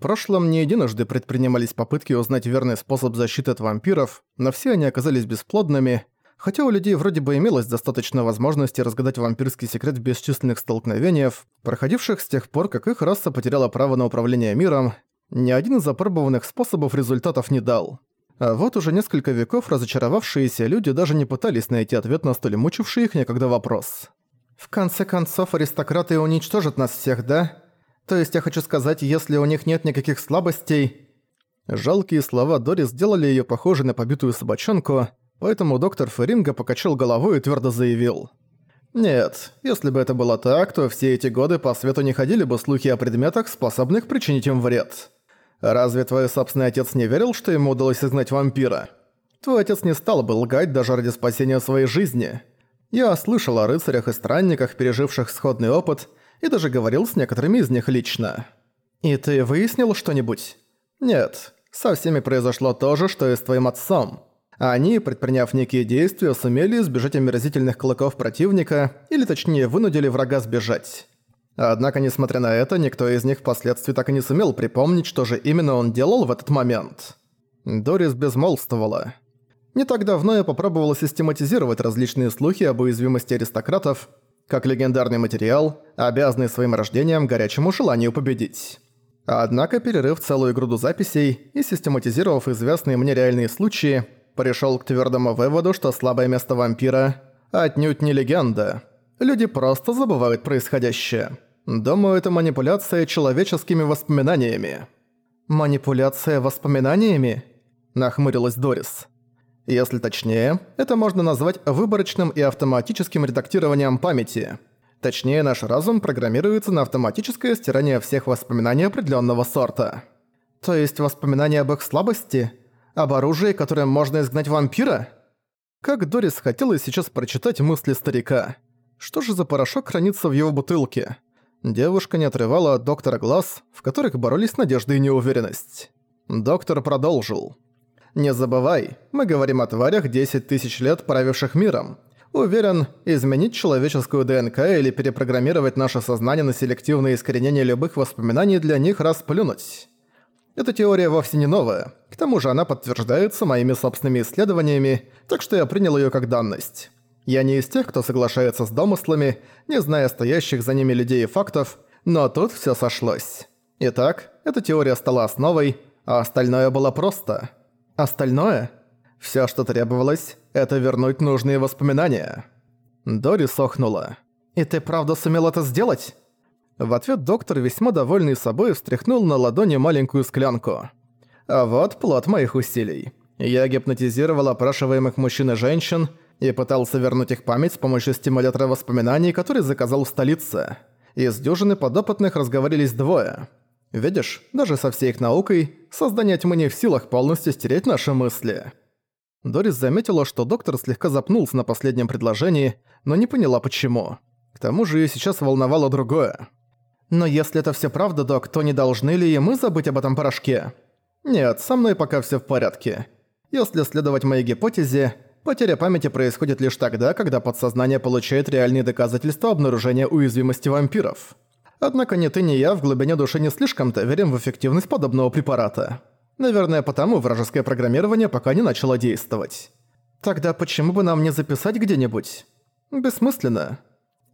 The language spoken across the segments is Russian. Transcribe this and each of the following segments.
прошлом не единожды предпринимались попытки узнать верный способ защиты от вампиров, но все они оказались бесплодными, хотя у людей вроде бы имелось достаточно возможности разгадать вампирский секрет в бесчисленных столкновениях, проходивших с тех пор, как их раса потеряла право на управление миром, ни один из опробованных способов результатов не дал. А вот уже несколько веков разочаровавшиеся люди даже не пытались найти ответ на столь мучивший их некогда вопрос. «В конце концов, аристократы уничтожат нас всех, да? То есть я хочу сказать, если у них нет никаких слабостей...» Жалкие слова Дори сделали её похожей на побитую собачонку, поэтому доктор Феринга покачал головой и твёрдо заявил. «Нет, если бы это было так, то все эти годы по свету не ходили бы слухи о предметах, способных причинить им вред. Разве твой собственный отец не верил, что ему удалось изгнать вампира? Твой отец не стал бы лгать даже ради спасения своей жизни. Я слышал о рыцарях и странниках, переживших сходный опыт, и даже говорил с некоторыми из них лично. И ты выяснил что-нибудь? Нет, со всеми произошло то же, что и с твоим отцом. Они, предприняв некие действия, сумели избежать омерзительных клыков противника, или точнее вынудили врага сбежать. Однако, несмотря на это, никто из них впоследствии так и не сумел припомнить, что же именно он делал в этот момент. Дорис безмолвствовала. Не так давно я попробовала систематизировать различные слухи об уязвимости аристократов, как легендарный материал, обязанный своим рождением горячему желанию победить. Однако, перерыв целую груду записей и систематизировав известные мне реальные случаи, пришёл к твёрдому выводу, что слабое место вампира – отнюдь не легенда. Люди просто забывают происходящее. Думаю, это манипуляция человеческими воспоминаниями». «Манипуляция воспоминаниями?» – нахмурилась Дорис. «Если точнее, это можно назвать выборочным и автоматическим редактированием памяти. Точнее, наш разум программируется на автоматическое стирание всех воспоминаний определенного сорта. То есть воспоминания об их слабости? Об оружии, которым можно изгнать вампира?» Как Дорис хотела сейчас прочитать мысли старика. Что же за порошок хранится в его бутылке? Девушка не отрывала от доктора глаз, в которых боролись надежда и неуверенность. Доктор продолжил. «Не забывай, мы говорим о тварях 10 тысяч лет правивших миром. Уверен, изменить человеческую ДНК или перепрограммировать наше сознание на селективное искоренение любых воспоминаний для них расплюнуть. Эта теория вовсе не новая. К тому же она подтверждается моими собственными исследованиями, так что я принял её как данность. Я не из тех, кто соглашается с домыслами, не зная стоящих за ними людей и фактов, но тут всё сошлось. Итак, эта теория стала основой, а остальное было просто. Остальное? Всё, что требовалось, это вернуть нужные воспоминания. Дори сохнула. «И ты правда сумел это сделать?» В ответ доктор, весьма довольный собой, встряхнул на ладони маленькую склянку. А вот плод моих усилий. Я гипнотизировал опрашиваемых мужчин и женщин, и пытался вернуть их память с помощью стимулятора воспоминаний, который заказал в столице. Из дюжины подопытных разговорились двое. Видишь, даже со всей их наукой, создание тьмы не в силах полностью стереть наши мысли. Дорис заметила, что доктор слегка запнулся на последнем предложении, но не поняла почему. К тому же её сейчас волновало другое. «Но если это всё правда, док, то не должны ли и мы забыть об этом порошке?» «Нет, со мной пока всё в порядке. Если следовать моей гипотезе, Потеря памяти происходит лишь тогда, когда подсознание получает реальные доказательства обнаружения уязвимости вампиров. Однако ни ты, ни я в глубине души не слишком-то верим в эффективность подобного препарата. Наверное, потому вражеское программирование пока не начало действовать. Тогда почему бы нам не записать где-нибудь? Бессмысленно.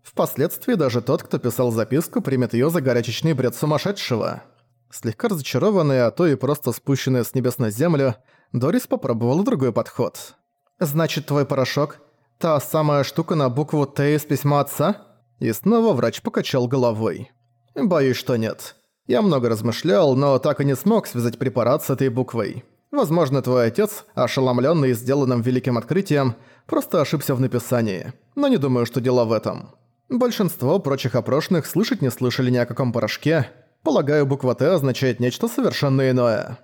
Впоследствии даже тот, кто писал записку, примет её за горячечный бред сумасшедшего. Слегка разочарованная, а то и просто спущенная с небес на землю, Дорис попробовала другой подход. «Значит, твой порошок – та самая штука на букву «Т» из письма отца?» И снова врач покачал головой. «Боюсь, что нет. Я много размышлял, но так и не смог связать препарат с этой буквой. Возможно, твой отец, ошеломлённый сделанным великим открытием, просто ошибся в написании. Но не думаю, что дело в этом. Большинство прочих опрошенных слышать не слышали ни о каком порошке. Полагаю, буква «Т» означает нечто совершенно иное.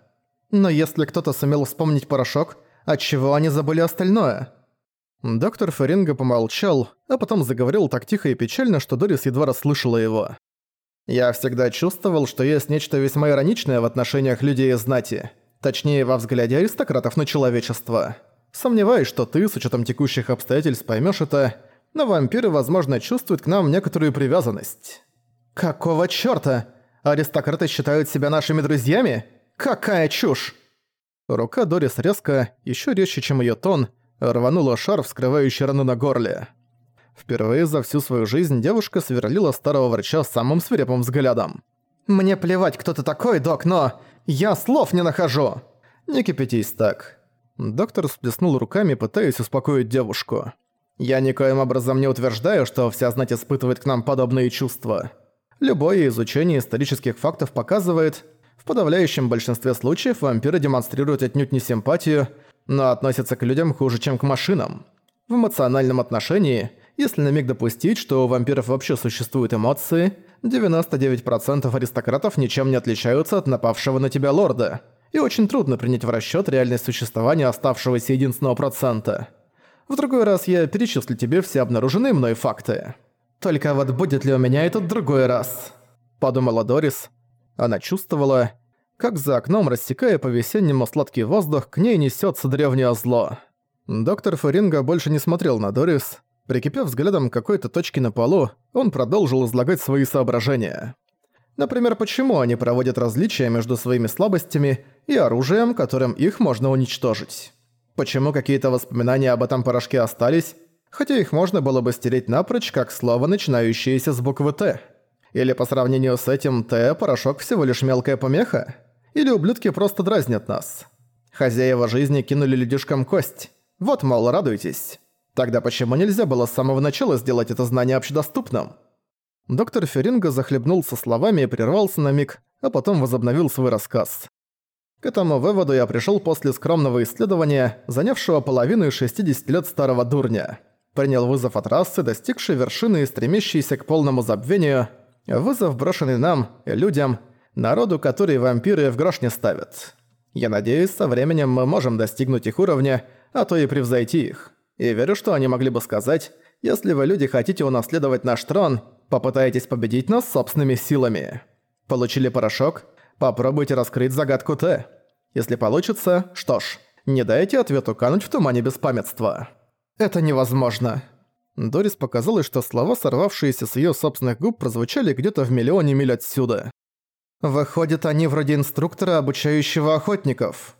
Но если кто-то сумел вспомнить порошок – Отчего они забыли остальное? Доктор Феринга помолчал, а потом заговорил так тихо и печально, что Дорис едва расслышала его. «Я всегда чувствовал, что есть нечто весьма ироничное в отношениях людей из знати. Точнее, во взгляде аристократов на человечество. Сомневаюсь, что ты, с учетом текущих обстоятельств, поймешь это, но вампиры, возможно, чувствуют к нам некоторую привязанность». «Какого чёрта? Аристократы считают себя нашими друзьями? Какая чушь!» Рука Дорис резко, еще резче, чем ее тон, рванула шар, вскрывающий рану на горле. Впервые за всю свою жизнь девушка сверлила старого врача самым свирепым взглядом. «Мне плевать, кто ты такой, док, но я слов не нахожу!» «Не кипятись так». Доктор всплеснул руками, пытаясь успокоить девушку. «Я никоим образом не утверждаю, что вся знать испытывает к нам подобные чувства. Любое изучение исторических фактов показывает, в подавляющем большинстве случаев вампиры демонстрируют отнюдь не симпатию, но относятся к людям хуже, чем к машинам. В эмоциональном отношении, если на миг допустить, что у вампиров вообще существуют эмоции, 99% аристократов ничем не отличаются от напавшего на тебя лорда, и очень трудно принять в расчёт реальность существования оставшегося единственного процента. В другой раз я перечислю тебе все обнаруженные мной факты. Только вот будет ли у меня этот другой раз? Подумала Дорис. Она чувствовала, как за окном, рассекая по-весеннему сладкий воздух, к ней несётся древнее зло. Доктор Феринга больше не смотрел на Дорис. Прикипев взглядом к какой-то точке на полу, он продолжил излагать свои соображения. Например, почему они проводят различия между своими слабостями и оружием, которым их можно уничтожить. Почему какие-то воспоминания об этом порошке остались, хотя их можно было бы стереть напрочь, как слово, начинающееся с буквы «Т». Или по сравнению с этим «Т» порошок всего лишь мелкая помеха? Или ублюдки просто дразнят нас? Хозяева жизни кинули людишкам кость. Вот, мол, радуйтесь. Тогда почему нельзя было с самого начала сделать это знание общедоступным? Доктор Феринга захлебнулся словами и прервался на миг, а потом возобновил свой рассказ. К этому выводу я пришел после скромного исследования, занявшего половину из 60 лет старого дурня. Принял вызов от расы, достигшей вершины и стремящейся к полному забвению, вызов, брошенный нам, людям, народу, который вампиры в грош не ставят. Я надеюсь, со временем мы можем достигнуть их уровня, а то и превзойти их. И верю, что они могли бы сказать, если вы, люди, хотите унаследовать наш трон, попытайтесь победить нас собственными силами. Получили порошок? Попробуйте раскрыть загадку Т. Если получится, что ж, не дайте ответу кануть в тумане беспамятства. Это невозможно. Дорис показалось, что слова, сорвавшиеся с её собственных губ, прозвучали где-то в миллионе миль отсюда. Выходит, они вроде инструктора, обучающего охотников.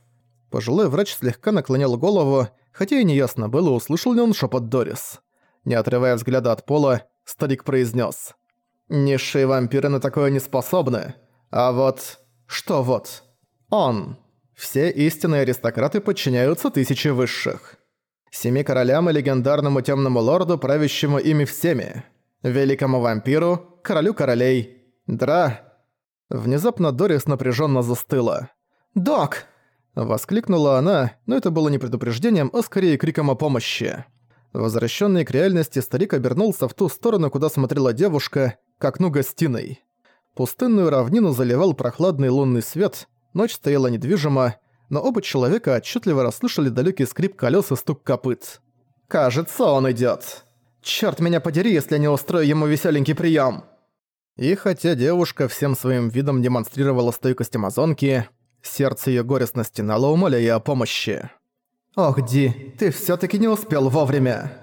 Пожилой врач слегка наклонял голову, хотя и неясно было, услышал ли он шепот Дорис. Не отрывая взгляда от пола, старик произнес: «Низшие вампиры на такое не способны. А вот... Что вот? Он. Все истинные аристократы подчиняются тысяче высших. Семи королям и легендарному темному лорду, правящему ими всеми. Великому вампиру, королю королей. Дра. Внезапно Дорис напряженно застыла. «Док!» Воскликнула она, но это было не предупреждением, а скорее криком о помощи. Возвращенный к реальности, старик обернулся в ту сторону, куда смотрела девушка, к окну гостиной. Пустынную равнину заливал прохладный лунный свет, ночь стояла недвижимо, но оба человека отчетливо расслышали далекий скрип колес и стук копыт. «Кажется, он идет. Черт меня подери, если не устрою ему веселенький прием. И хотя девушка всем своим видом демонстрировала стойкость амазонки, сердце ее горестно стенало, умоляя о помощи. «Ох, Ди, ты все таки не успел вовремя!»